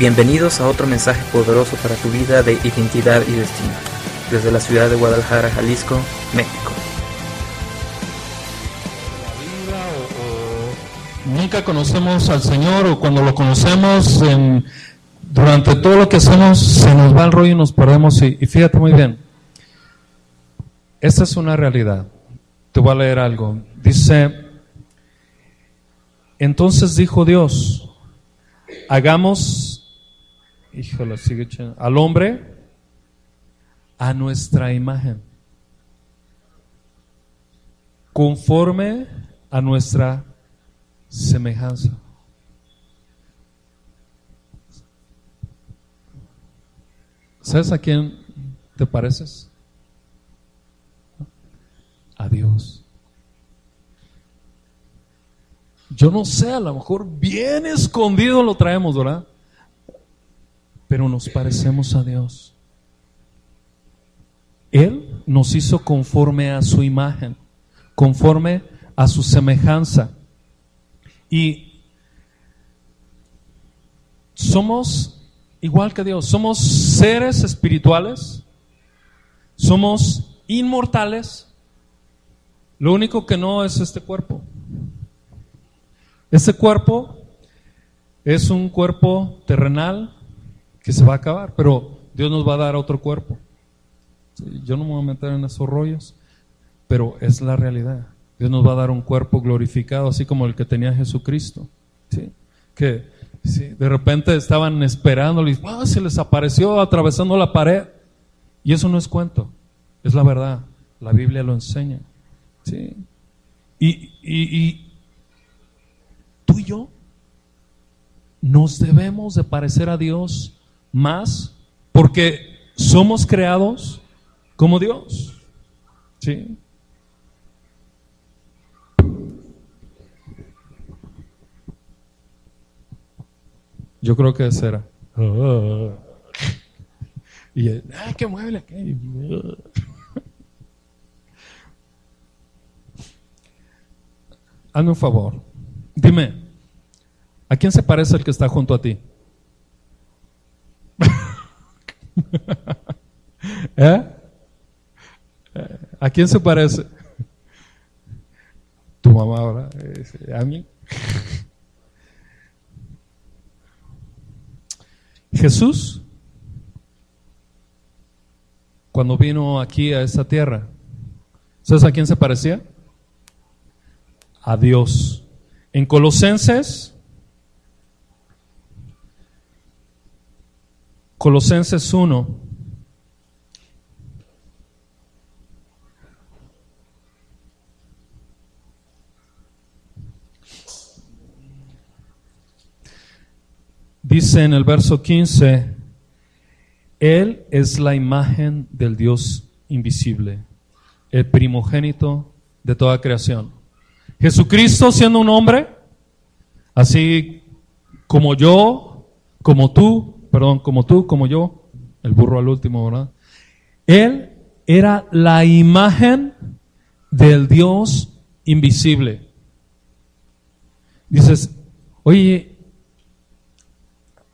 Bienvenidos a otro mensaje poderoso para tu vida de identidad y destino, desde la ciudad de Guadalajara, Jalisco, México. nunca conocemos al Señor o cuando lo conocemos durante todo lo que hacemos se nos va el rollo y nos perdemos y fíjate muy bien, esta es una realidad. Te voy a leer algo. Dice, entonces dijo Dios, hagamos, híjole, sigue al hombre a nuestra imagen, conforme a nuestra semejanza. ¿Sabes a quién te pareces? A Dios. Yo no sé, a lo mejor bien escondido lo traemos, ¿verdad? Pero nos parecemos a Dios. Él nos hizo conforme a su imagen, conforme a su semejanza. Y somos igual que Dios, somos seres espirituales, somos inmortales, lo único que no es este cuerpo. Este cuerpo es un cuerpo terrenal que se va a acabar, pero Dios nos va a dar otro cuerpo. Yo no me voy a meter en esos rollos, pero es la realidad. Dios nos va a dar un cuerpo glorificado, así como el que tenía Jesucristo. ¿sí? Que de repente estaban esperando, y se les apareció atravesando la pared. Y eso no es cuento, es la verdad. La Biblia lo enseña. ¿sí? Y, y tú y yo nos debemos de parecer a Dios más porque somos creados como Dios. ¿sí? Yo creo que ese era. Y ay, qué mueble aquí. Hazme un favor. Dime, ¿a quién se parece el que está junto a ti? ¿Eh? ¿A quién se parece? Tu mamá ahora. ¿A mí? Jesús, cuando vino aquí a esta tierra, ¿sabes a quién se parecía? A Dios. En Colosenses, Colosenses 1, Dice en el verso 15, Él es la imagen del Dios invisible, el primogénito de toda creación. Jesucristo siendo un hombre, así como yo, como tú, perdón, como tú, como yo, el burro al último, ¿verdad? Él era la imagen del Dios invisible. Dices, oye,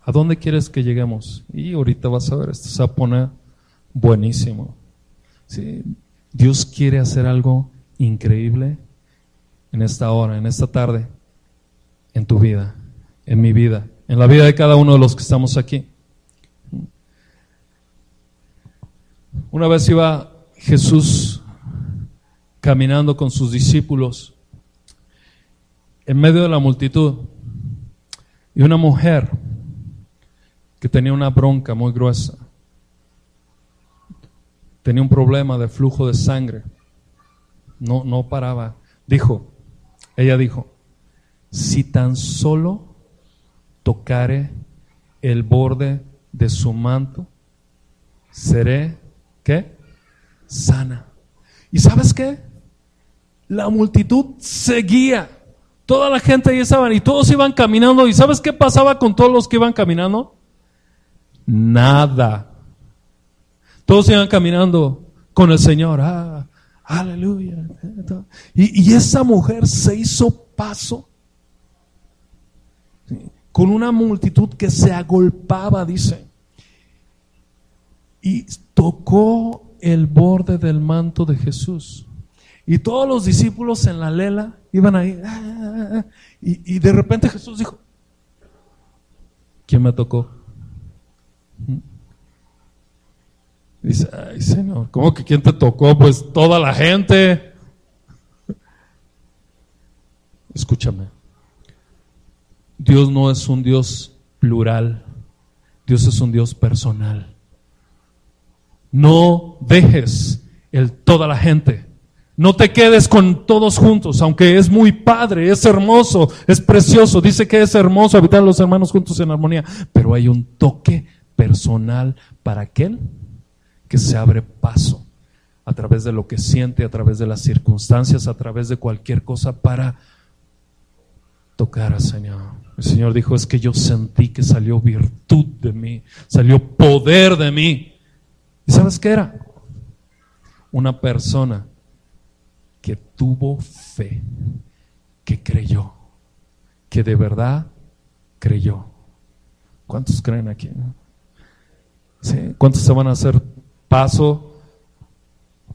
¿A dónde quieres que lleguemos? Y ahorita vas a ver, esto se va a poner buenísimo. ¿Sí? Dios quiere hacer algo increíble en esta hora, en esta tarde, en tu vida, en mi vida, en la vida de cada uno de los que estamos aquí. Una vez iba Jesús caminando con sus discípulos en medio de la multitud y una mujer que tenía una bronca muy gruesa. Tenía un problema de flujo de sangre. No, no paraba. Dijo, ella dijo, si tan solo tocare el borde de su manto, seré, ¿qué? Sana. ¿Y sabes qué? La multitud seguía. Toda la gente ahí estaba y todos iban caminando. ¿Y sabes qué pasaba con todos los que iban caminando? nada. Todos iban caminando con el Señor. Ah, aleluya. Y, esa mujer se hizo paso con una multitud que se agolpaba, dice. Y tocó el borde del manto de Jesús. Y todos los discípulos en la lela iban ahí. Ah, ah, ah, y de repente Jesús dijo, ¿quién me tocó? Dice, ay Señor, ¿cómo que quién te tocó? Pues toda la gente. Escúchame. Dios no es un Dios plural. Dios es un Dios personal. No dejes el toda la gente. No te quedes con todos juntos, aunque es muy padre, es hermoso, es precioso. Dice que es hermoso habitar los hermanos juntos en armonía, pero hay un toque personal para aquel que se abre paso a través de lo que siente, a través de las circunstancias, a través de cualquier cosa para tocar al Señor. El Señor dijo, es que yo sentí que salió virtud de mí, salió poder de mí. ¿Y sabes qué era? Una persona que tuvo fe, que creyó, que de verdad creyó. ¿Cuántos creen aquí? ¿Cuántos se van a hacer paso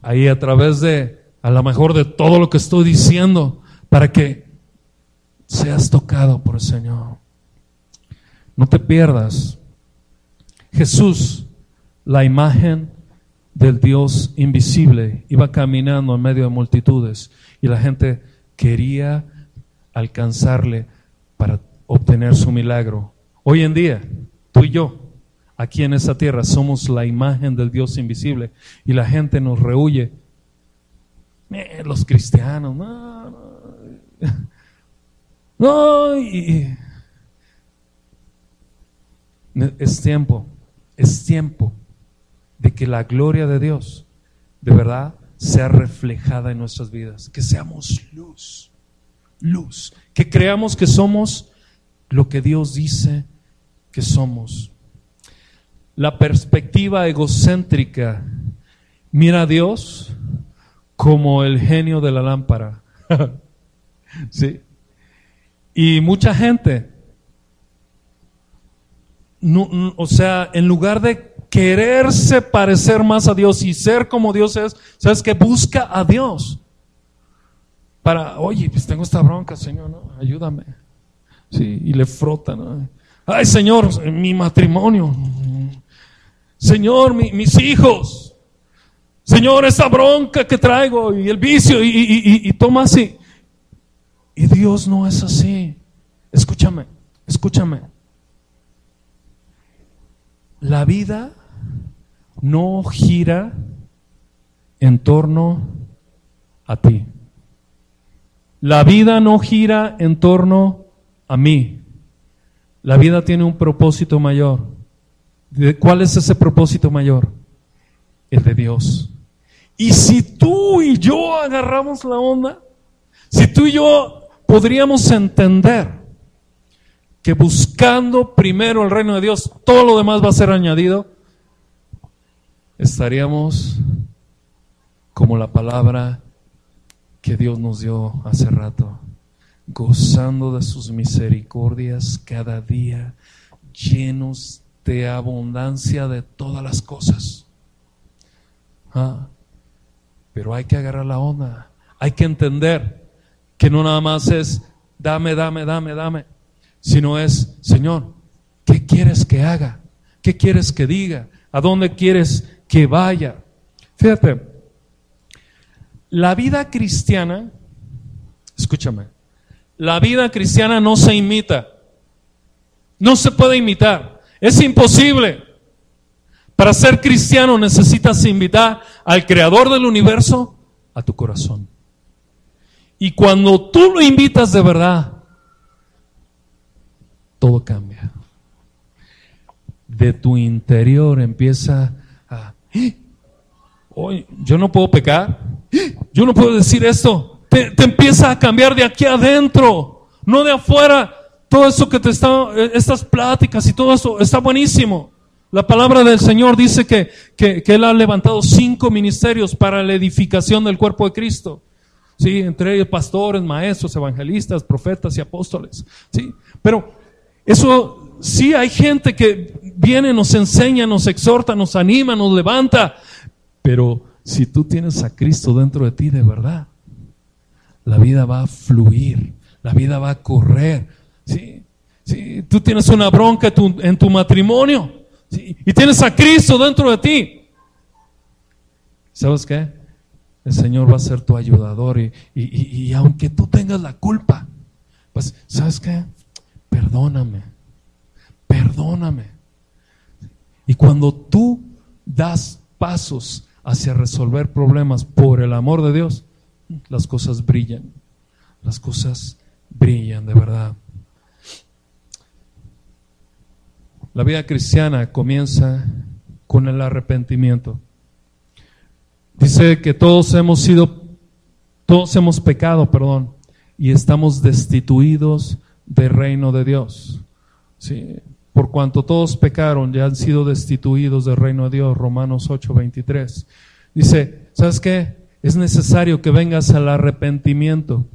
ahí a través de, a lo mejor de todo lo que estoy diciendo, para que seas tocado por el Señor. No te pierdas. Jesús, la imagen del Dios invisible, iba caminando en medio de multitudes y la gente quería alcanzarle para obtener su milagro. Hoy en día, tú y yo, aquí en esta tierra somos la imagen del Dios invisible y la gente nos rehuye. Eh, los cristianos, no, no. Es tiempo, es tiempo de que la gloria de Dios de verdad sea reflejada en nuestras vidas, que seamos luz, luz, que creamos que somos lo que Dios dice que somos la perspectiva egocéntrica mira a Dios como el genio de la lámpara. ¿Sí? Y mucha gente, o sea, en lugar de quererse parecer más a Dios y ser como Dios es, ¿sabes que Busca a Dios. Para, oye, pues tengo esta bronca, Señor, ¿no? Ayúdame. Sí, y le frota, ¿no? Ay, Señor, mi matrimonio. Señor, mis hijos. Señor, esa bronca que traigo y el vicio y, y, y toma así. Y Dios no es así. Escúchame, escúchame. La vida no gira en torno a ti. La vida no gira en torno a mí. La vida tiene un propósito mayor. ¿Cuál es ese propósito mayor? El de Dios. Y si tú y yo agarramos la onda, si tú y yo podríamos entender que buscando primero el reino de Dios, todo lo demás va a ser añadido, estaríamos como la palabra que Dios nos dio hace rato, gozando de sus misericordias cada día, llenos de abundancia de todas las cosas. Ah, pero hay que agarrar la onda, hay que entender que no nada más es dame, dame, dame, dame, sino es, Señor, ¿qué quieres que haga? ¿Qué quieres que diga? ¿A dónde quieres que vaya? Fíjate, la vida cristiana, escúchame, la vida cristiana no se imita, no se puede imitar. Es imposible. Para ser cristiano necesitas invitar al creador del universo a tu corazón. Y cuando tú lo invitas de verdad, todo cambia. De tu interior empieza a, hoy yo no puedo pecar, yo no puedo decir esto. Te, te empieza a cambiar de aquí adentro, no de afuera todo eso que te está, eh, estas pláticas y todo eso está buenísimo. La palabra del Señor dice que, que, Él ha levantado cinco ministerios para la edificación del cuerpo de Cristo. Sí, entre ellos pastores, maestros, evangelistas, profetas y apóstoles. Sí, pero Eso sí hay gente que viene, nos enseña, nos exhorta, nos anima, nos levanta, pero si tú tienes a Cristo dentro de ti de verdad, la vida va a fluir, la vida va a correr. ¿sí? ¿Sí? Tú tienes una bronca en tu matrimonio y tienes a Cristo dentro de ti. ¿Sabes qué? El Señor va a ser tu ayudador y, y aunque tú tengas la culpa, pues, ¿sabes qué? Perdóname, perdóname. Y cuando tú das pasos hacia resolver problemas por el amor de Dios, las cosas brillan. Las cosas brillan de verdad. La vida cristiana comienza con el arrepentimiento. Dice que todos hemos sido, todos hemos pecado, perdón, y estamos destituidos del reino de Dios. Sí. Por cuanto todos pecaron, ya han sido destituidos del reino de Dios. Romanos 8:23. Dice, ¿sabes qué? Es necesario que vengas al arrepentimiento.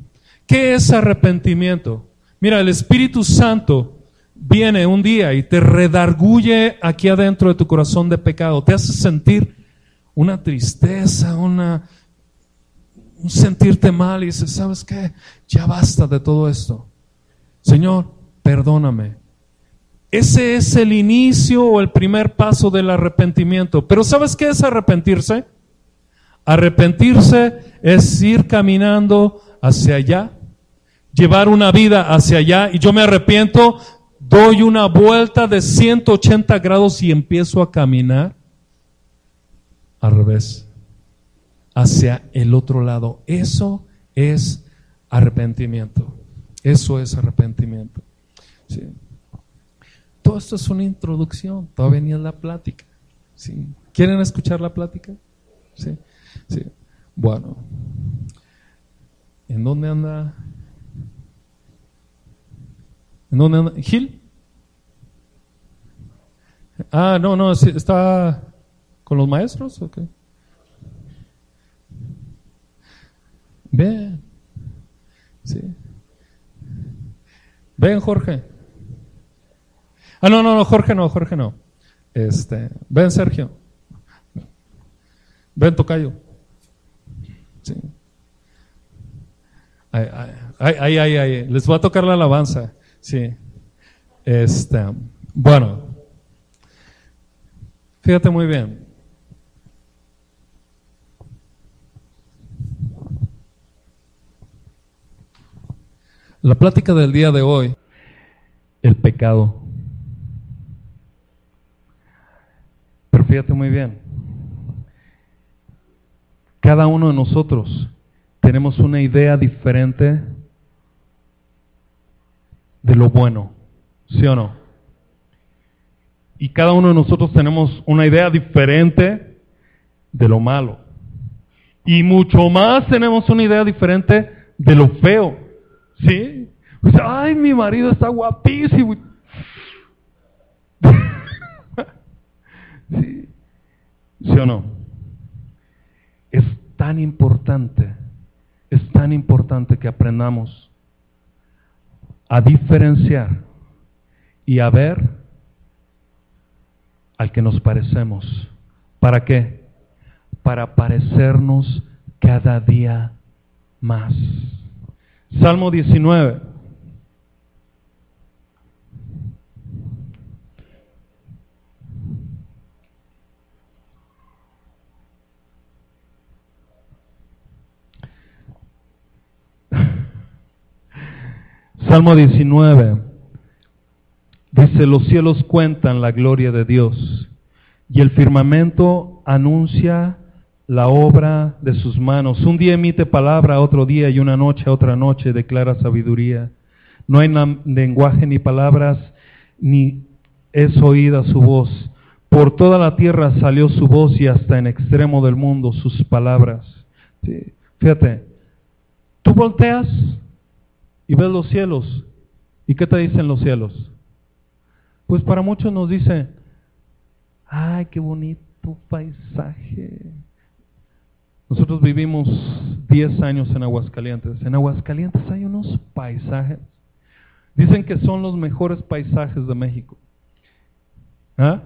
¿Qué es arrepentimiento? Mira, el Espíritu Santo viene un día y te redarguye aquí adentro de tu corazón de pecado. Te hace sentir una tristeza, un sentirte mal y dices, ¿sabes qué? Ya basta de todo esto. Señor, perdóname. Ese es el inicio o el primer paso del arrepentimiento. Pero ¿sabes qué es arrepentirse? Arrepentirse es ir caminando hacia allá, llevar una vida hacia allá y yo me arrepiento, doy una vuelta de 180 grados y empiezo a caminar al revés, hacia el otro lado. Eso es arrepentimiento. Eso es arrepentimiento. Todo esto es una introducción, todavía ni la plática. ¿sí? ¿Quieren escuchar la plática? Sí. Sí. Bueno. ¿En dónde anda? ¿En dónde anda? ¿Gil? Ah, no, no, está con los maestros o qué? Ven. Sí. Ven, Jorge. Ah, no, no, no, Jorge no, Jorge no. Este, ven, Sergio. Ven, Tocayo. Sí. Ay, ay, ay, les va a tocar la alabanza. Sí. Este, bueno. Fíjate muy bien. La plática del día de hoy, el pecado. Pero fíjate muy bien. Cada uno de nosotros tenemos una idea diferente de lo bueno, ¿sí o no? Y cada uno de nosotros tenemos una idea diferente de lo malo. Y mucho más tenemos una idea diferente de lo feo. ¿Sí? Ay, mi marido está guapísimo. ¿Sí? ¿Sí o no? Es tan importante, es tan importante que aprendamos a diferenciar y a ver al que nos parecemos. ¿Para qué? Para parecernos cada día más. Salmo 19. Salmo 19 dice, los cielos cuentan la gloria de Dios y el firmamento anuncia la obra de sus manos. Un día emite palabra, otro día y una noche, otra noche declara sabiduría. No hay lenguaje ni palabras, ni es oída su voz. Por toda la tierra salió su voz y hasta en extremo del mundo sus palabras. Fíjate, tú volteas y ves los cielos. ¿Y qué te dicen los cielos? Pues para muchos nos dice, ay, qué bonito paisaje. Nosotros vivimos 10 años en Aguascalientes. En Aguascalientes hay unos paisajes Dicen que son los mejores paisajes de México. ¿Ah?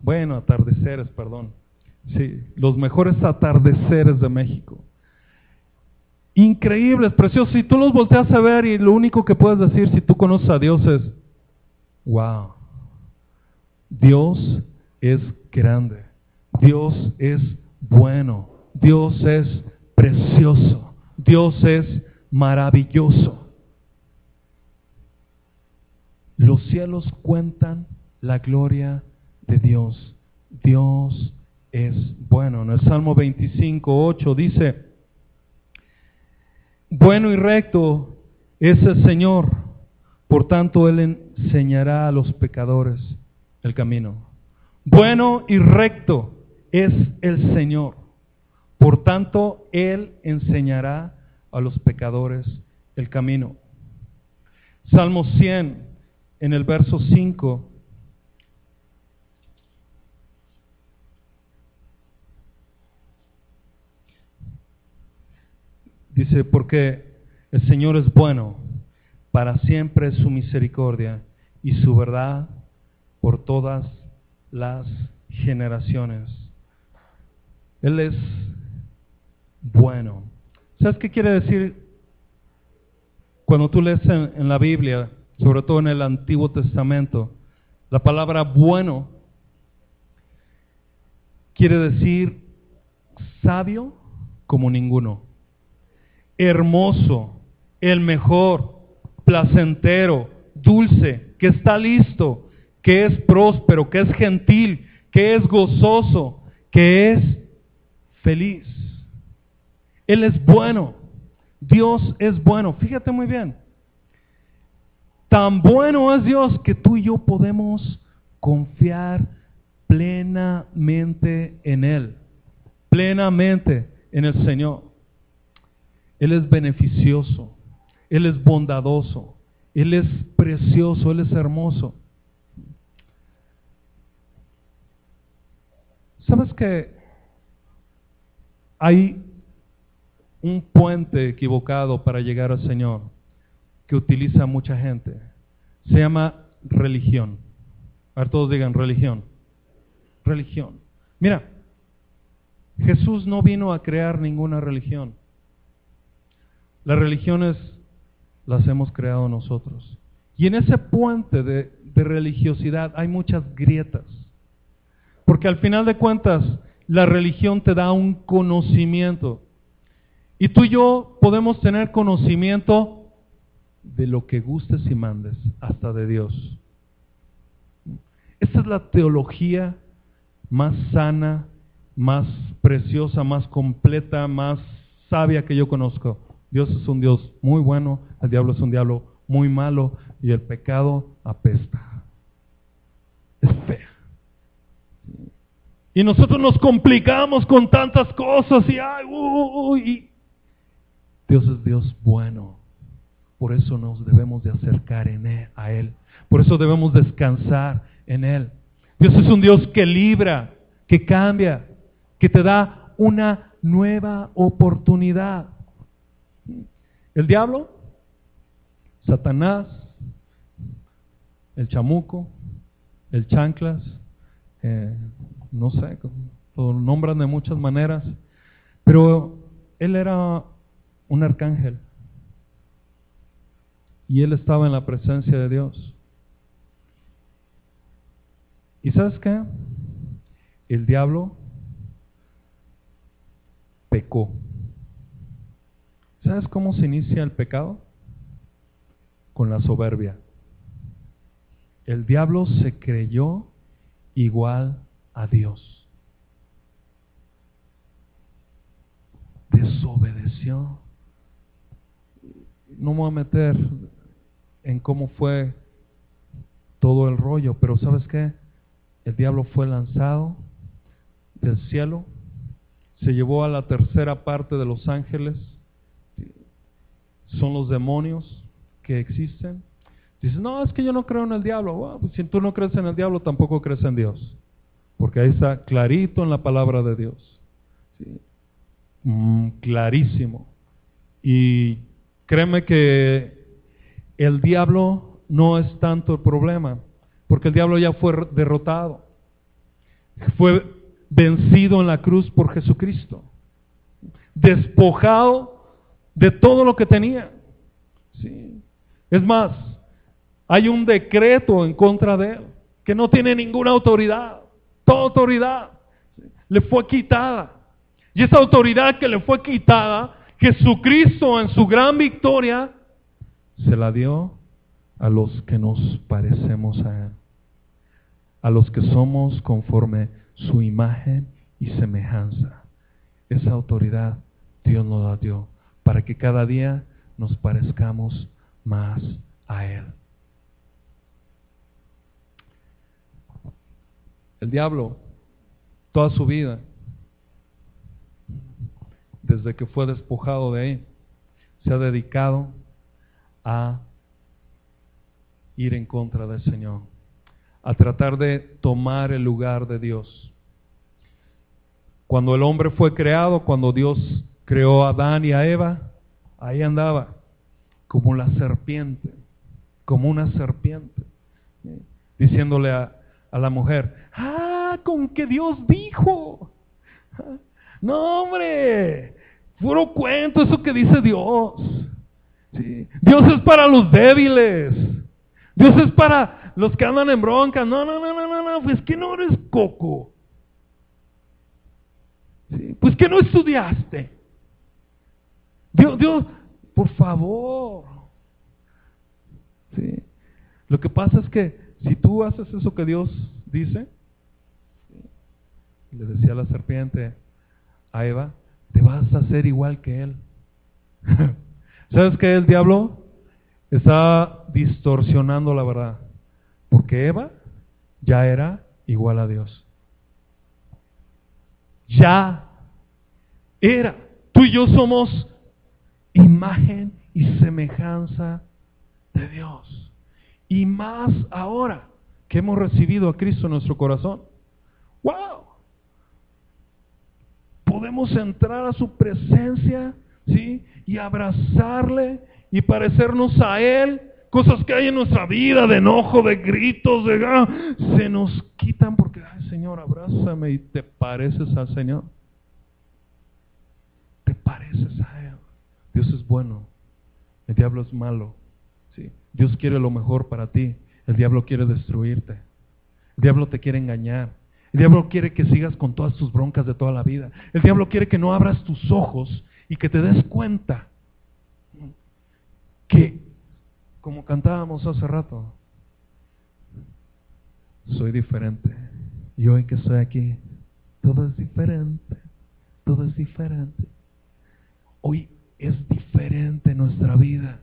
Bueno, atardeceres, perdón. Sí, los mejores atardeceres de México. Increíbles, preciosos. Si tú los volteas a ver y lo único que puedes decir si tú conoces a Dios es, wow, Dios es grande, Dios es bueno, Dios es precioso, Dios es maravilloso. Los cielos cuentan la gloria de Dios. Dios es bueno. En el Salmo 25, 8 dice, bueno y recto es el Señor, por tanto Él enseñará a los pecadores el camino. Bueno y recto es el Señor, por tanto Él enseñará a los pecadores el camino. Salmo 100, en el verso 5. Dice, porque el Señor es bueno, para siempre su misericordia y su verdad por todas las generaciones. Él es bueno. ¿Sabes qué quiere decir cuando tú lees en, la Biblia? sobre todo en el Antiguo Testamento, la palabra bueno quiere decir sabio como ninguno, hermoso, el mejor, placentero, dulce, que está listo, que es próspero, que es gentil, que es gozoso, que es feliz. Él es bueno. Dios es bueno. Fíjate muy bien. Tan bueno es Dios que tú y yo podemos confiar plenamente en Él, plenamente en el Señor. Él es beneficioso, Él es bondadoso, Él es precioso, Él es hermoso. ¿Sabes que hay un puente equivocado para llegar al Señor? que utiliza mucha gente. Se llama religión. A ver, todos digan religión. Religión. Mira, Jesús no vino a crear ninguna religión. Las religiones las hemos creado nosotros. Y en ese puente de, religiosidad hay muchas grietas. Porque al final de cuentas, la religión te da un conocimiento. Y tú y yo podemos tener conocimiento de lo que gustes y mandes, hasta de Dios. Esta es la teología más sana, más preciosa, más completa, más sabia que yo conozco. Dios es un Dios muy bueno, el diablo es un diablo muy malo y el pecado apesta. Es fea. Y nosotros nos complicamos con tantas cosas y, ay, y Dios es Dios bueno. Por eso nos debemos de acercar en él, a Él. Por eso debemos descansar en Él. Dios es un Dios que libra, que cambia, que te da una nueva oportunidad. El diablo, Satanás, el chamuco, el chanclas, eh, no sé, lo nombran de muchas maneras, pero él era un arcángel. Y él estaba en la presencia de Dios. ¿Y sabes qué? El diablo pecó. ¿Sabes cómo se inicia el pecado? Con la soberbia. El diablo se creyó igual a Dios. Desobedeció. No me voy a meter en cómo fue todo el rollo, pero ¿sabes qué? El diablo fue lanzado del cielo, se llevó a la tercera parte de los ángeles, son los demonios que existen. Dices, no, es que yo no creo en el diablo. Pues si tú no crees en el diablo, tampoco crees en Dios. Porque ahí está clarito en la palabra de Dios. Mm, clarísimo. Y créeme que el diablo no es tanto el problema, porque el diablo ya fue derrotado. Fue vencido en la cruz por Jesucristo. Despojado de todo lo que tenía. Sí. Es más, hay un decreto en contra de él, que no tiene ninguna autoridad. Toda autoridad le fue quitada. Y esa autoridad que le fue quitada, Jesucristo en su gran victoria, se la dio a los que nos parecemos a Él, a los que somos conforme su imagen y semejanza. Esa autoridad Dios nos la dio para que cada día nos parezcamos más a Él. El diablo, toda su vida, desde que fue despojado de ahí, se ha dedicado a ir en contra del Señor, a tratar de tomar el lugar de Dios. Cuando el hombre fue creado, cuando Dios creó a Adán y a Eva, ahí andaba como la serpiente, como una serpiente, diciéndole a, a la mujer, ah, con que Dios dijo. No, hombre, puro cuento eso que dice Dios. Dios es para los débiles. Dios es para los que andan en bronca. No, no, no, no, no, no, pues que no eres coco. Pues que no estudiaste. Dios, Dios, por favor. Lo que pasa es que si tú haces eso que Dios dice, le decía la serpiente a Eva, te vas a hacer igual que él. ¿Sabes qué? El diablo está distorsionando la verdad. Porque Eva ya era igual a Dios. Ya era. Tú y yo somos imagen y semejanza de Dios. Y más ahora que hemos recibido a Cristo en nuestro corazón. ¡Wow! Podemos entrar a su presencia, ¿sí? Y abrazarle y parecernos a Él. Cosas que hay en nuestra vida, de enojo, de gritos, de... Ah, se nos quitan porque, ay Señor, abrázame y te pareces al Señor. Te pareces a Él. Dios es bueno. El diablo es malo. ¿sí? Dios quiere lo mejor para ti. El diablo quiere destruirte. El diablo te quiere engañar. El diablo quiere que sigas con todas tus broncas de toda la vida. El diablo quiere que no abras tus ojos y que te des cuenta que, como cantábamos hace rato, soy diferente. Y hoy que estoy aquí, todo es diferente. Todo es diferente. Hoy es diferente nuestra vida.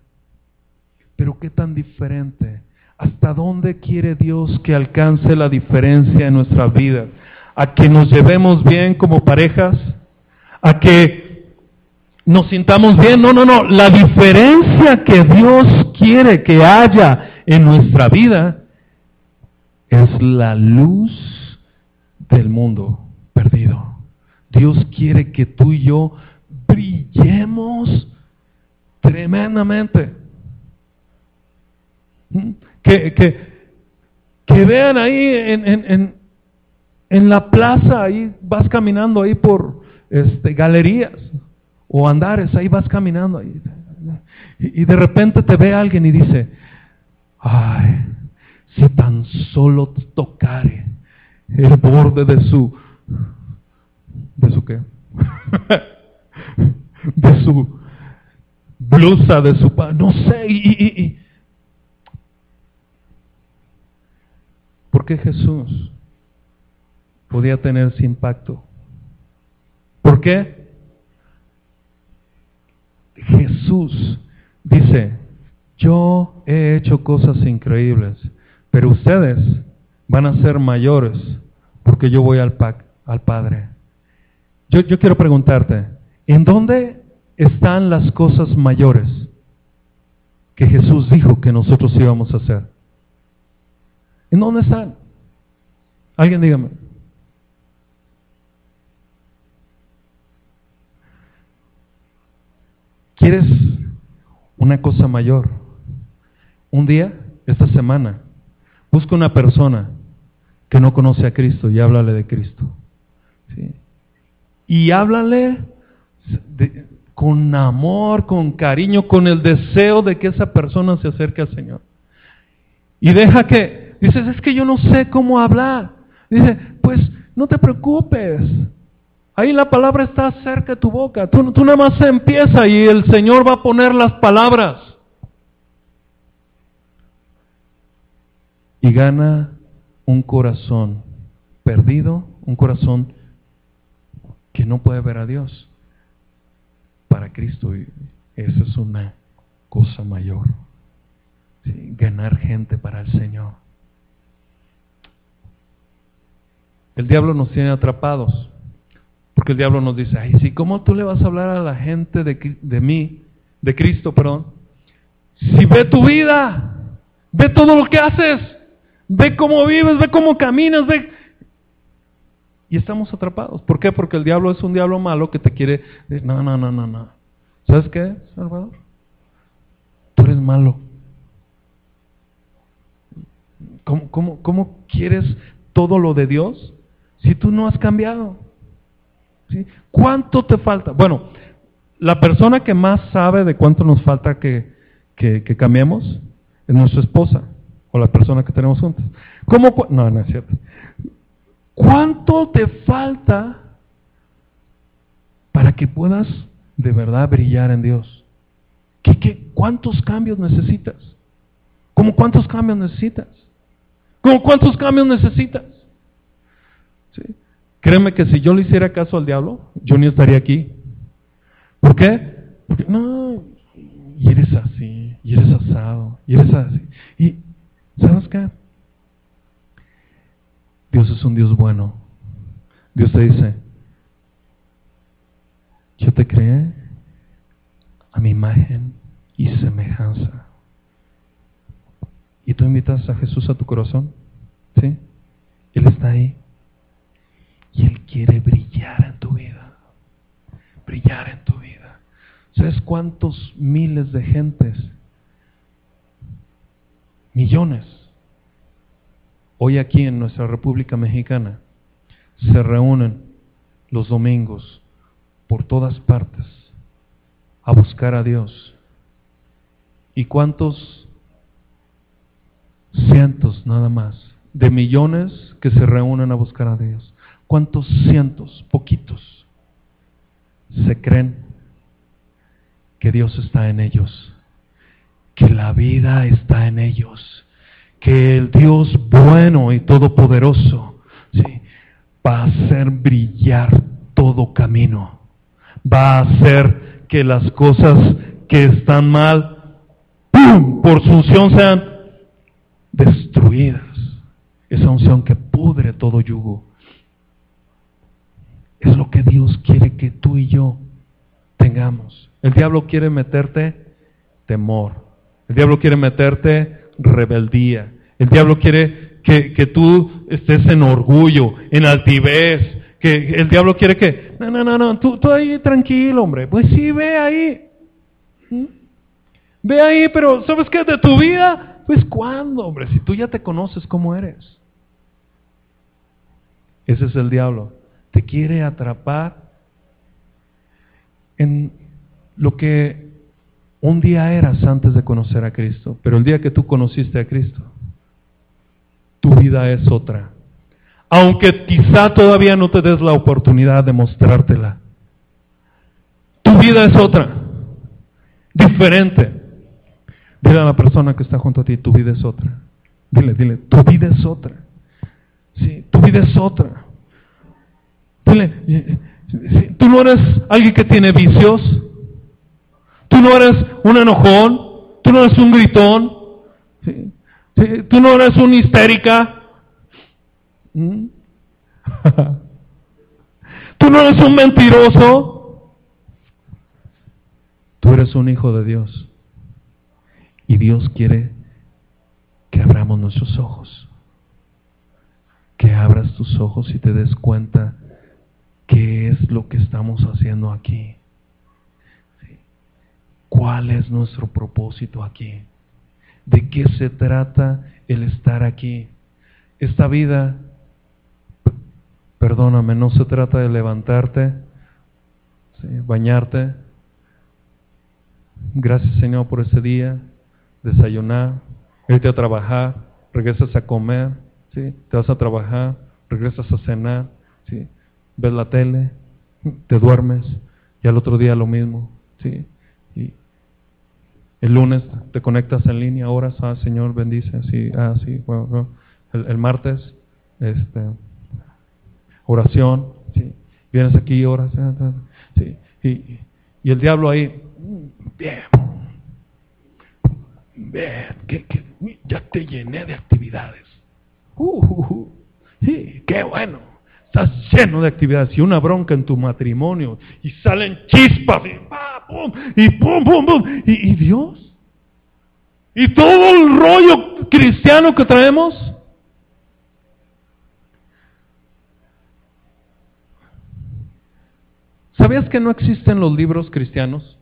Pero ¿qué tan diferente? ¿Hasta dónde quiere Dios que alcance la diferencia en nuestra vida? ¿A que nos llevemos bien como parejas? ¿A que nos sintamos bien? No, no, no. La diferencia que Dios quiere que haya en nuestra vida es la luz del mundo perdido. Dios quiere que tú y yo brillemos tremendamente. ¿Mm? Que, que, vean ahí en, en, en, la plaza, ahí vas caminando ahí por este, galerías o andares, ahí vas caminando y de repente te ve alguien y dice, ay, si tan solo tocare el borde de su, ¿de su qué? de su blusa, de su... No sé, y. ¿Por qué Jesús podía tener ese impacto? ¿Por qué? Jesús dice, yo he hecho cosas increíbles, pero ustedes van a ser mayores porque yo voy al, al Padre. Yo, yo quiero preguntarte, ¿En dónde están las cosas mayores que Jesús dijo que nosotros íbamos a hacer? ¿En dónde están? Alguien dígame. ¿Quieres una cosa mayor? un día, esta semana, busca una persona que no conoce a Cristo y háblale de Cristo. Y háblale con amor, con cariño, con el deseo de que esa persona se acerque al Señor. Y deja que, dices, es que yo no sé cómo hablar. Dice, pues no te preocupes. Ahí la palabra está cerca de tu boca. Tú, tú nada más empieza y el Señor va a poner las palabras. Y gana un corazón perdido, un corazón que no puede ver a Dios para Cristo. Y esa es una cosa mayor. Ganar gente para el Señor. El diablo nos tiene atrapados. Porque el diablo nos dice, ay, sí, ¿cómo tú le vas a hablar a la gente de mí, de Cristo, perdón? Si ve tu vida, ve todo lo que haces, ve cómo vives, ve cómo caminas, ve... Y estamos atrapados. ¿Por qué? Porque el diablo es un diablo malo que te quiere decir, no, no, no, no, no. ¿Sabes qué, Salvador? Tú eres malo. ¿Cómo, cómo, cómo quieres todo lo de Dios si tú no has cambiado? ¿Cuánto te falta? Bueno, la persona que más sabe de cuánto nos falta que, que, cambiemos es nuestra esposa o la persona que tenemos juntos. ¿Cómo? No, no es cierto. ¿Cuánto te falta para que puedas de verdad brillar en Dios? ¿Qué, qué, cuántos cambios necesitas? ¿Cómo cuántos cambios necesitas? ¿Cómo cuántos cambios necesitas? Créeme que si yo le hiciera caso al diablo, yo ni estaría aquí. ¿Por qué? Porque no, y eres así, y eres asado, y eres así. Y, ¿sabes qué? Dios es un Dios bueno. Dios te dice, yo te creé a mi imagen y semejanza. ¿Y tú invitas a Jesús a tu corazón? ¿Sí? Él está ahí. Y Él quiere brillar en tu vida. Brillar en tu vida. ¿Sabes cuántos miles de gentes? Millones. Hoy aquí en nuestra República Mexicana se reúnen los domingos por todas partes a buscar a Dios. ¿Y cuántos cientos nada más de millones que se reúnen a buscar a Dios? ¿Cuántos cientos, poquitos, se creen que Dios está en ellos? Que la vida está en ellos. Que el Dios bueno y todopoderoso va a hacer brillar todo camino. Va a hacer que las cosas que están mal, por su unción sean destruidas. Esa unción que pudre todo yugo es lo que Dios quiere que tú y yo tengamos. El diablo quiere meterte temor. El diablo quiere meterte rebeldía. El diablo quiere que, que tú estés en orgullo, en altivez. Que el diablo quiere que, no, no, no, no, tú, tú ahí tranquilo, hombre. Pues sí, ve ahí. ¿Mm? Ve ahí, pero ¿sabes qué? De tu vida, pues ¿cuándo, hombre? Si tú ya te conoces cómo eres. Ese es el diablo te quiere atrapar en lo que un día eras antes de conocer a Cristo, pero el día que tú conociste a Cristo, tu vida es otra. Aunque quizá todavía no te des la oportunidad de mostrártela. Tu vida es otra, diferente. Dile a la persona que está junto a ti, tu vida es otra. Dile, dile, tu vida es otra. Sí, tu vida es otra. Tú no eres alguien que tiene vicios. Tú no eres un enojón. Tú no eres un gritón. Tú no eres una histérica. ¿Mm? Tú no eres un mentiroso. Tú eres un hijo de Dios. Y Dios quiere que abramos nuestros ojos. Que abras tus ojos y te des cuenta ¿Qué es lo que estamos haciendo aquí? ¿Cuál es nuestro propósito aquí? de qué se trata el estar aquí. Esta vida, perdóname, no se trata de levantarte, bañarte. Gracias Señor por ese día, desayunar, irte a trabajar, regresas a comer, te vas a trabajar, regresas a cenar, ves la tele, te duermes y al otro día lo mismo. ¿sí? El lunes te conectas en línea, horas, ah, Señor, bendice, sí, ah, sí, El, martes, este, oración, ¿sí? vienes aquí, horas, ah, ah, sí, y, y el diablo ahí, bien, bien, que, ya te llené de actividades. Uh, uh, uh, sí, qué bueno. Estás lleno de actividades y una bronca en tu matrimonio y salen chispas y, pum, y pum, pum, pum. ¿Y, Dios? ¿Y todo el rollo cristiano que traemos? ¿Sabías que no existen los libros cristianos?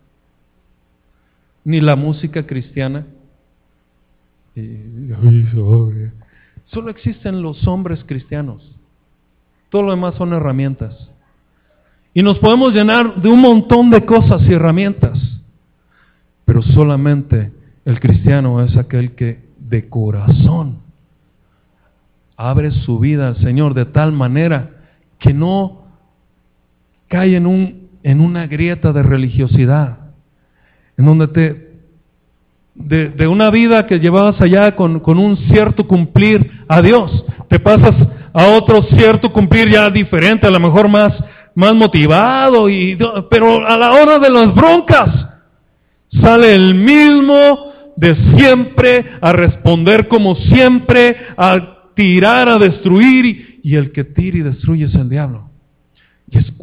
Ni la música cristiana. Solo existen los hombres cristianos. Todo lo demás son herramientas. Y nos podemos llenar de un montón de cosas y herramientas. Pero solamente el cristiano es aquel que de corazón abre su vida al Señor de tal manera que no cae en, un, en una grieta de religiosidad, en donde te, de, de, una vida que llevabas allá con, con, un cierto cumplir a Dios, te pasas a otro cierto cumplir ya diferente, a lo mejor más, más motivado, y, pero a la hora de las broncas sale el mismo de siempre a responder como siempre, a tirar, a destruir, y, el que tira y destruye es el diablo. Y es,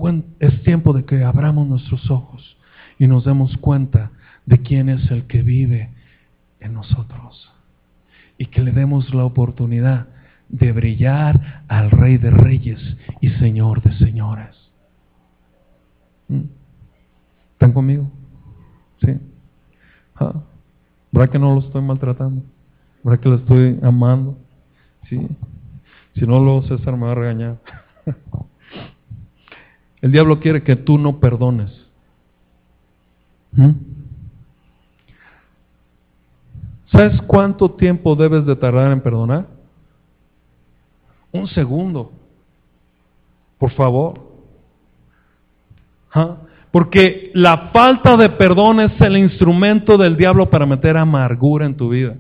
es tiempo de que abramos nuestros ojos y nos demos cuenta de quién es el que vive en nosotros. Y que le demos la oportunidad de brillar al Rey de Reyes y Señor de Señores. ¿Mm? ¿Están conmigo? ¿Sí? ¿Ah? ¿Verdad que no lo estoy maltratando? ¿Verdad que lo estoy amando? ¿Sí? Si no, luego César me va a regañar. El diablo quiere que tú no perdones. ¿Mm? ¿Sabes cuánto tiempo debes de tardar en perdonar? Un segundo. Por favor. Porque la falta de perdón es el instrumento del diablo para meter amargura en tu vida,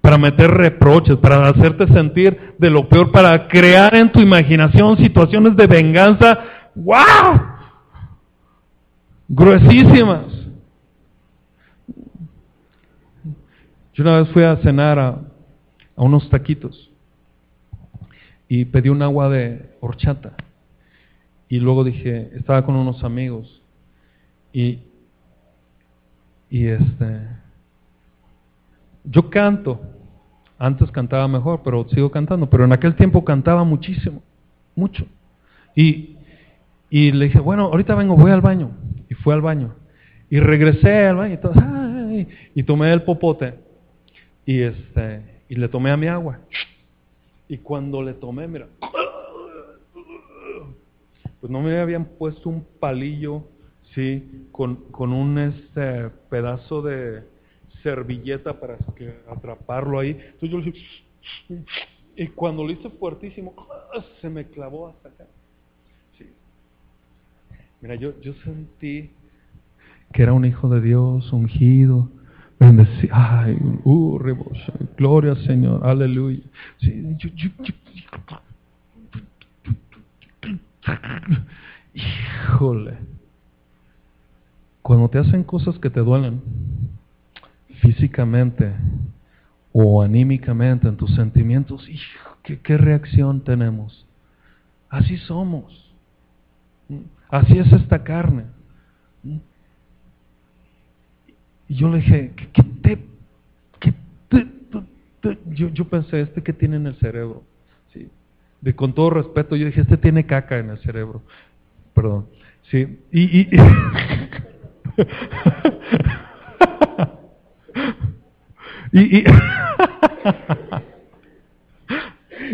para meter reproches, para hacerte sentir de lo peor, para crear en tu imaginación situaciones de venganza. ¡Wow! Gruesísimas. Yo una vez fui a cenar a unos taquitos y pedí un agua de horchata. Y luego dije, estaba con unos amigos y, y este, yo canto, antes cantaba mejor, pero sigo cantando, pero en aquel tiempo cantaba muchísimo, mucho. Y, y le dije, bueno, ahorita vengo, voy al baño. Y fui al baño. Y regresé al baño y, todo, y tomé el popote y, este, y le tomé a mi agua. Y cuando le tomé, mira, pues no me habían puesto un palillo, sí, con, con un este pedazo de servilleta para que atraparlo ahí. Entonces yo le dije, y cuando lo hice fuertísimo, se me clavó hasta acá. Mira, yo, yo sentí que era un hijo de Dios, ungido, Ay, uh, gloria Señor, aleluya. Híjole. Cuando te hacen cosas que te duelen físicamente o anímicamente en tus sentimientos, ¿qué, qué reacción tenemos? Así somos. Así es esta carne. Y yo le dije, ¿qué, te, qué te, yo, yo, pensé, ¿este que tiene en el cerebro? Sí. De, con todo respeto, yo dije, este tiene caca en el cerebro. Perdón. Sí. Y... y, y, y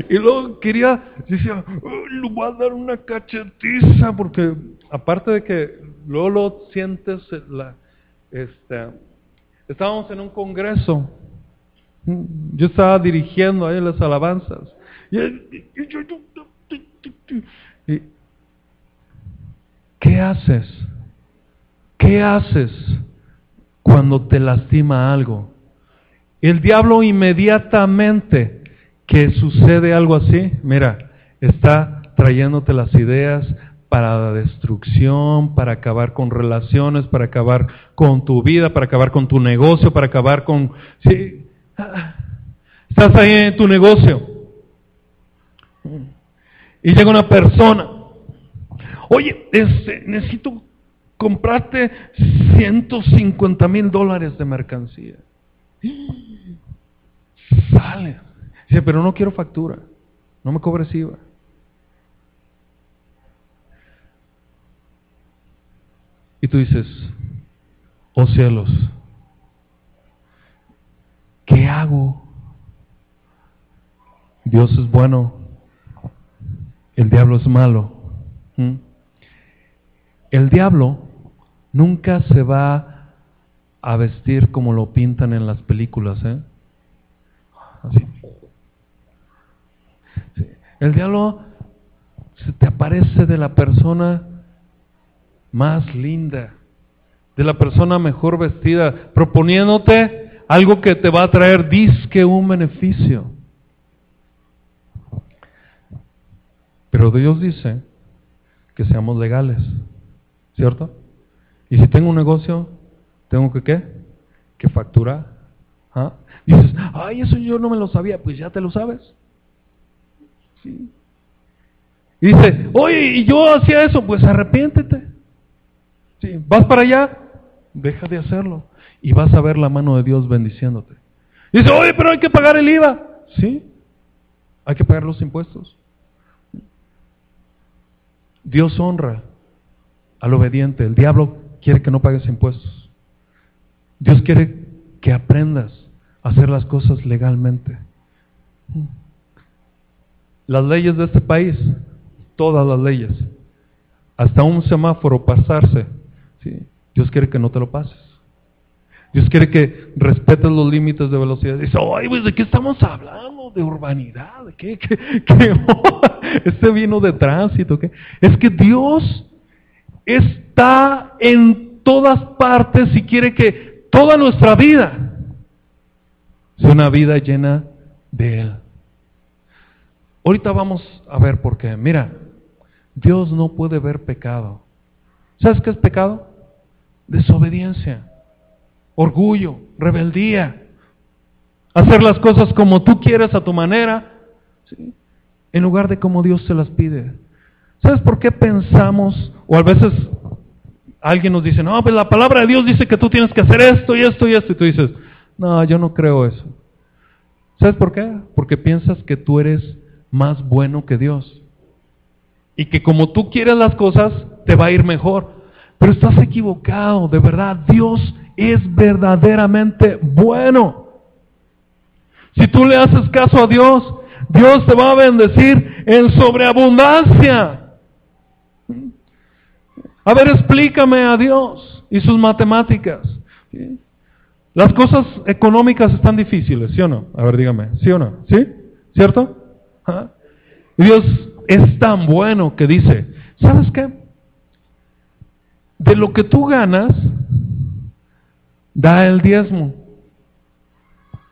y luego quería, decía, le voy a dar una cachetiza, porque aparte de que luego lo sientes, la, este, estábamos en un congreso, yo estaba dirigiendo ahí las alabanzas, y, ¿qué haces? ¿Qué haces cuando te lastima algo? El diablo inmediatamente que sucede algo así, mira, está trayéndote las ideas para la destrucción, para acabar con relaciones, para acabar con tu vida, para acabar con tu negocio, para acabar con... Estás ahí en tu negocio y llega una persona, oye, necesito comprarte 150 mil dólares de mercancía. Sale. Dice, pero no quiero factura. No me cobres IVA. Y tú dices, oh cielos, ¿qué hago? Dios es bueno, el diablo es malo. El diablo nunca se va a vestir como lo pintan en las películas. ¿eh? El diablo se te aparece de la persona más linda, de la persona mejor vestida, proponiéndote algo que te va a traer disque un beneficio. Pero Dios dice que seamos legales, ¿cierto? Y si tengo un negocio, tengo que qué? Que facturar. ¿Ah? Dices, ay, eso yo no me lo sabía, pues ya te lo sabes. Sí. Y dice, oye, y yo hacía eso, pues arrepiéntete. Sí. Vas para allá, deja de hacerlo. Y vas a ver la mano de Dios bendiciéndote. dice, oye, pero hay que pagar el IVA. Sí, hay que pagar los impuestos. Dios honra al obediente. El diablo quiere que no pagues impuestos. Dios quiere que aprendas a hacer las cosas legalmente. Las leyes de este país, todas las leyes, hasta un semáforo pasarse, Dios quiere que no te lo pases. Dios quiere que respetes los límites de velocidad. Dice, ay, pues, ¿de qué estamos hablando? ¿De urbanidad? ¿De qué? este vino de tránsito. ¿qué? Es que Dios está en todas partes y quiere que toda nuestra vida sea una vida llena de Él. Ahorita vamos a ver por qué. Mira, Dios no puede ver pecado. ¿Sabes qué es pecado? Desobediencia, orgullo, rebeldía, hacer las cosas como tú quieres a tu manera, en lugar de como Dios se las pide. ¿Sabes por qué pensamos, o a veces alguien nos dice, no, pues la palabra de Dios dice que tú tienes que hacer esto y esto y esto, y tú dices, no, yo no creo eso. ¿Sabes por qué? Porque piensas que tú eres más bueno que Dios. Y que como tú quieres las cosas, te va a ir mejor. Pero estás equivocado, de verdad. Dios es verdaderamente bueno. Si tú le haces caso a Dios, Dios te va a bendecir en sobreabundancia. A ver, explícame a Dios y sus matemáticas. Las cosas económicas están difíciles, ¿sí o no? A ver, dígame, ¿sí o no? ¿Sí? ¿Cierto? Y Dios es tan bueno que dice, ¿sabes qué? De lo que tú ganas, da el diezmo.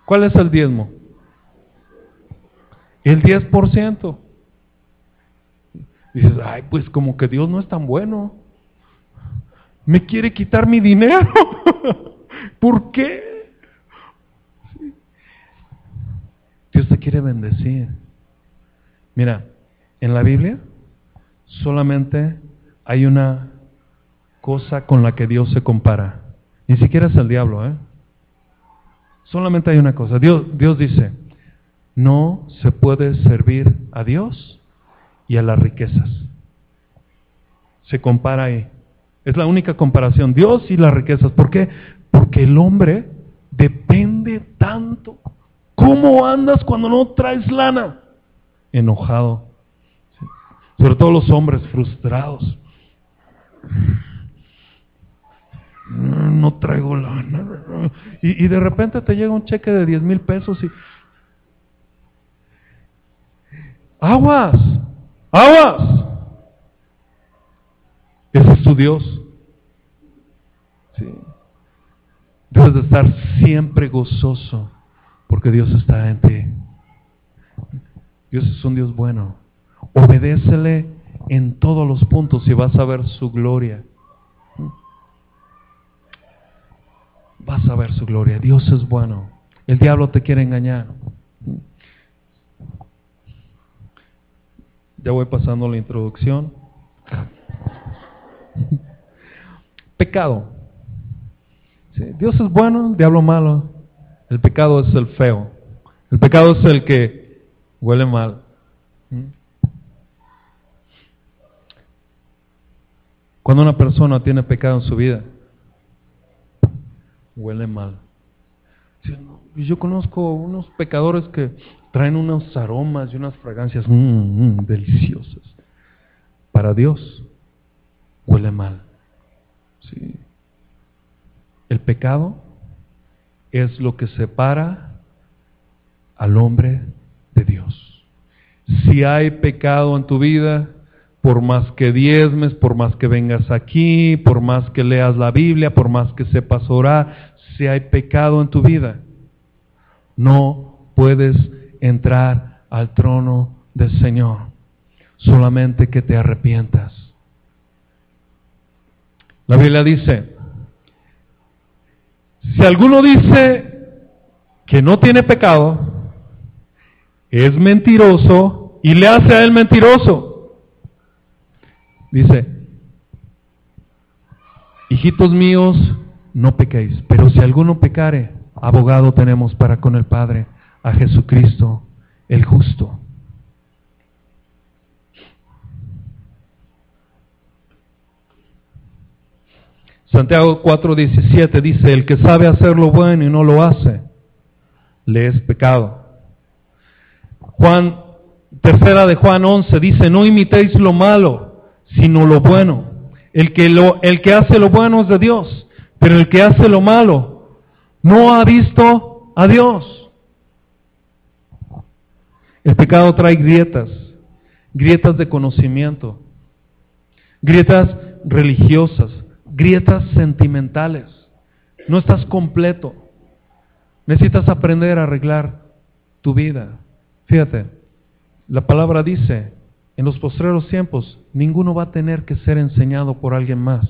¿Cuál es el diezmo? El 10%. Dices, ay, pues como que Dios no es tan bueno me quiere quitar mi dinero. ¿Por qué? Dios te quiere bendecir. Mira, en la Biblia solamente hay una cosa con la que Dios se compara. Ni siquiera es el diablo, ¿eh? Solamente hay una cosa. Dios, Dios dice, no se puede servir a Dios y a las riquezas. Se compara ahí. Es la única comparación, Dios y las riquezas. ¿Por qué? Porque el hombre depende tanto ¿Cómo andas cuando no traes lana? Enojado. Sobre todo los hombres frustrados. No traigo lana. Y, y de repente te llega un cheque de 10 mil pesos y... Aguas, aguas. Ese es tu Dios. Sí. Debes de estar siempre gozoso porque Dios está en ti. Dios es un Dios bueno. Obedécele en todos los puntos y vas a ver su gloria. Vas a ver su gloria. Dios es bueno. El diablo te quiere engañar. Ya voy pasando la introducción. Pecado. Dios es bueno, el diablo malo. El pecado es el feo. El pecado es el que huele mal. Cuando una persona tiene pecado en su vida, huele mal. Yo conozco unos pecadores que traen unos aromas y unas fragancias mm, mm, deliciosas. Para Dios, huele mal. Sí. El pecado es lo que separa al hombre de Dios. Si hay pecado en tu vida, por más que diezmes, por más que vengas aquí, por más que leas la Biblia, por más que sepas orar, si hay pecado en tu vida, no puedes entrar al trono del Señor. Solamente que te arrepientas. La Biblia dice, si alguno dice que no tiene pecado, es mentiroso y le hace a él mentiroso. Dice, hijitos míos, no pequéis, pero si alguno pecare, abogado tenemos para con el Padre, a Jesucristo el justo. Santiago 4:17 dice, el que sabe hacer lo bueno y no lo hace, le es pecado. Juan, tercera de Juan 11 dice, no imitéis lo malo, sino lo bueno. El que, lo, el que hace lo bueno es de Dios, pero el que hace lo malo no ha visto a Dios. El pecado trae grietas, grietas de conocimiento, grietas religiosas, grietas sentimentales. No estás completo. Necesitas aprender a arreglar tu vida. Fíjate, la palabra dice, en los postreros tiempos, ninguno va a tener que ser enseñado por alguien más,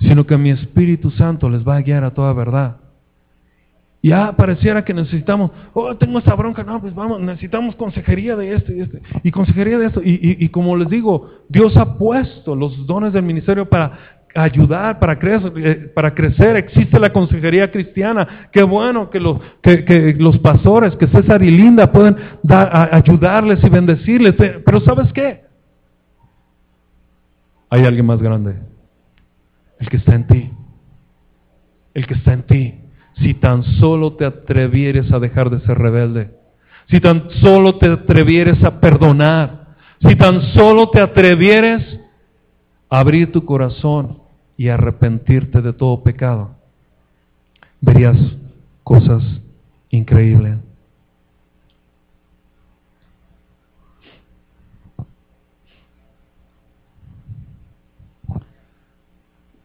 sino que mi Espíritu Santo les va a guiar a toda verdad. Ya pareciera que necesitamos, oh, tengo esa bronca, no, pues vamos, necesitamos consejería de esto y este, y consejería de esto. Y, y, como les digo, Dios ha puesto los dones del ministerio para ayudar, para crecer, eh, para crecer. Existe la consejería cristiana. Qué bueno que los, pastores, que César y Linda pueden dar, ayudarles y bendecirles. Pero ¿sabes qué? Hay alguien más grande. El que está en ti. El que está en ti si tan solo te atrevieres a dejar de ser rebelde, si tan solo te atrevieres a perdonar, si tan solo te atrevieres a abrir tu corazón y arrepentirte de todo pecado, verías cosas increíbles.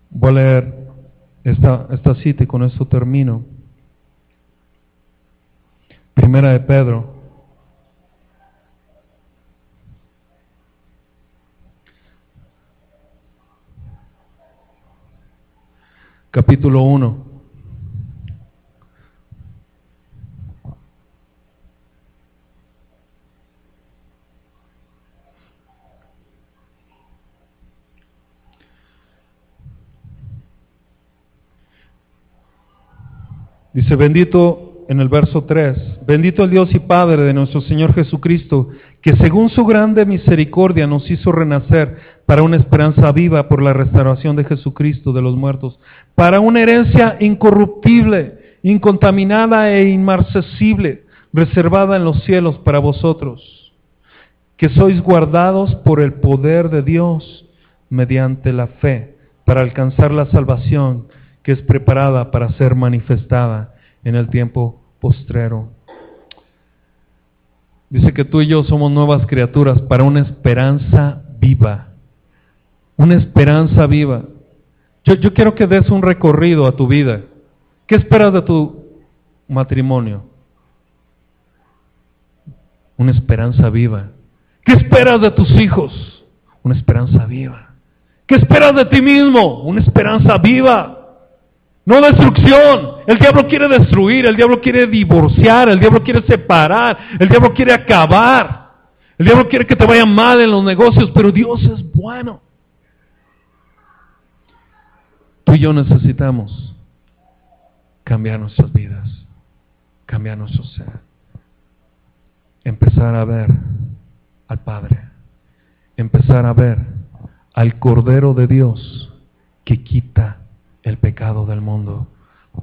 Voy a leer esta, esta cita y con esto termino. Primera de Pedro. Capítulo 1. Dice, bendito en el verso 3, bendito el Dios y Padre de nuestro Señor Jesucristo, que según su grande misericordia nos hizo renacer para una esperanza viva por la restauración de Jesucristo de los muertos, para una herencia incorruptible incontaminada e inmarcesible, reservada en los cielos para vosotros, que sois guardados por el poder de Dios mediante la fe, para alcanzar la salvación que es preparada para ser manifestada en el tiempo postrero. Dice que tú y yo somos nuevas criaturas para una esperanza viva. Una esperanza viva. Yo, yo quiero que des un recorrido a tu vida. ¿Qué esperas de tu matrimonio? Una esperanza viva. ¿Qué esperas de tus hijos? Una esperanza viva. ¿Qué esperas de ti mismo? Una esperanza viva. No destrucción. El diablo quiere destruir, el diablo quiere divorciar, el diablo quiere separar, el diablo quiere acabar. El diablo quiere que te vaya mal en los negocios, pero Dios es bueno. Tú y yo necesitamos cambiar nuestras vidas, cambiar nuestro ser, empezar a ver al Padre, empezar a ver al Cordero de Dios que quita el pecado del mundo.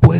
Pues